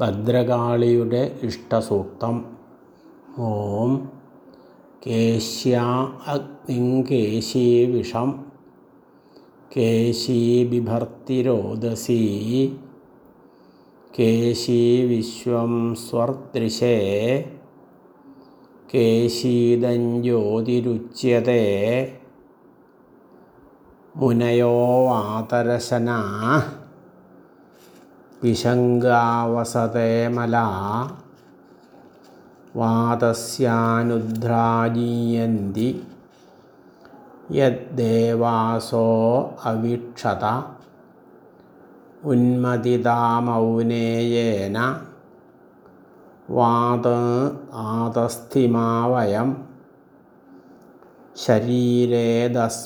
ഭദ്രകാളിയുടെ ഇഷ്ടസൂക്തം. ഓം കേശ്യാ അഗ്നിം കേശീവിഷം കേശീ ബിഭർത്തിരോദസീ കേശീ വിശ്വം സ്വർദൃശേ. കേശീതഞ്ജ്യോതിരുച്യത്തെ മുനയോ വാതരശനാ. പിശങ്കാവസത്തെ മല വാതസ്യാനുദ്രാജീയന്തി യദ്ദേവാസോ അവിക്ഷത ഉന്മതിതാമൗനേയേന വാത് ആതസ്ഥിമാവയം ശരീരേതസ്മാകं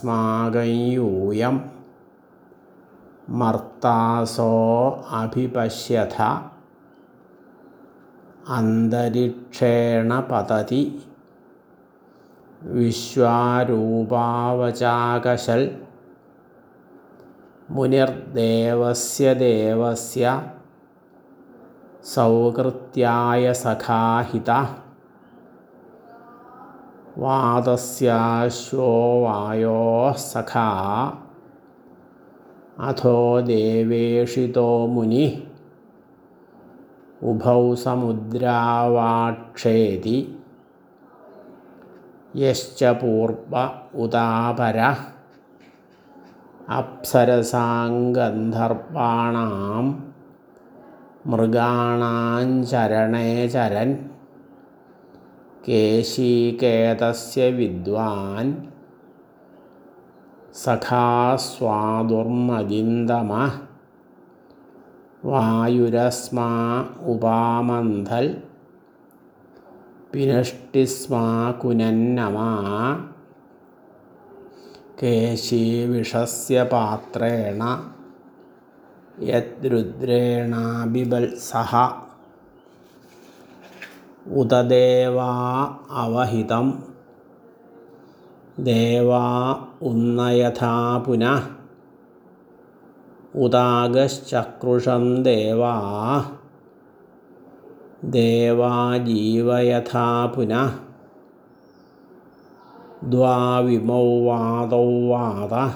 യൂയം മർത്താസോ അഭിപശ്യഥ. അന്തരിക്ഷേണ പതതി വിശ്വാരൂപാവചാകശൽ. മുനിർദേവസ്യ ദേവസ്യ. സൗകൃത്യായ സഖാഹിത. വാദസ്യാശ്വോ വായോ സഖാ. അഥോ ദേവേഷിതോ മുനി ഉഭൗ സമുദ്രാവാക്ഷേതി യശ്ച പൂർവ ഉദാപര അപ്സരസാംഗന്ധർവാണാം മൃഗാണാഞ്ചരണേചരൻ കേശീകേതസ്യ വിദ്വാൻ സഖാസ്വാദുർമദിന്ദമ വായുരസ്മാ ഉപാമന്ധൽ പിനഷ്ടിസ്മാ കുനന്നമാ കേശീവിഷസ്യ പാത്രേണ യദ്രുദ്രേണാബിബത്സഹ ഉത ദേവാ അവഹിതം ദേവാ ഉന്നയഥാ പുനഃ. ഉദാഗശ്ചക്രുഷം ദേവാ. ദേവാ ജീവയഥാ പുനഃ. ദ്വാവിമൗ വാദൗ വാദ.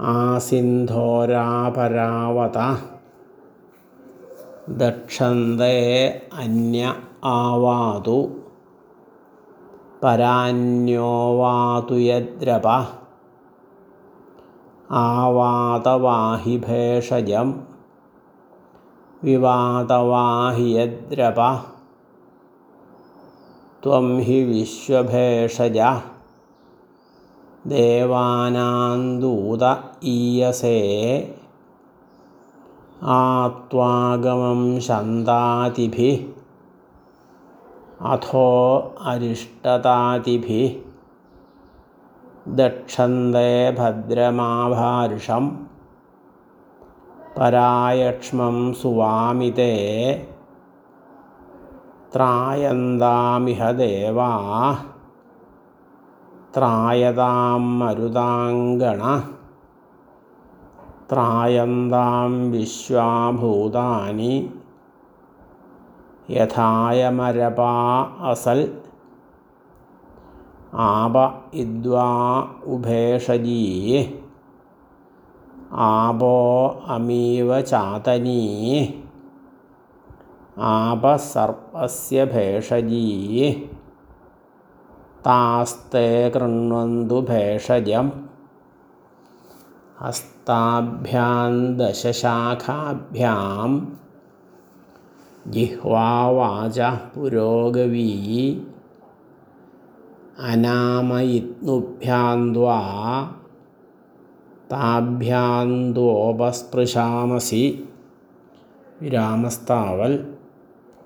ആസിന്ധോരാപരാവത ദക്ഷന്തേ അന്യ ആവാതു. പരാന്യോവാതു യദ്രപ. ആവാതവാഹി ഭേഷജം. വിവാതവാഹി യദ്രപ. ത്വം ഹി വിശ്വഭേഷജ. ईयसे ഈയസേ. ആത്വാഗമം अथो अरिष्टतातिभिः दक्षन्दे भद्रमाभार्षं परायक्ष्मं सुवामिते त्रायन्दामिह देवा त्रायतां मरुदाङ्गण त्रायन्दां विश्वाभूतानि യഥായമരപാ അസൽ ആപ ഇദ്വാ ഉഭേഷജീ ആപോ അമീവ ചാതനീ ആപ സർപ്പസ്യ ഭേഷജീ താസ്തേ കൃണ്വന്തു ഭേഷജം ഹസ്താഭ്യാം ദശശാഖാഭ്യാം ജിഹ്വാവാച പുരോഗവീ അനാമയിത്നുഭ്യാന്ത്വാ താഭ്യാന്തോപസ്പൃശാമസി വിരാമസ്താവൽ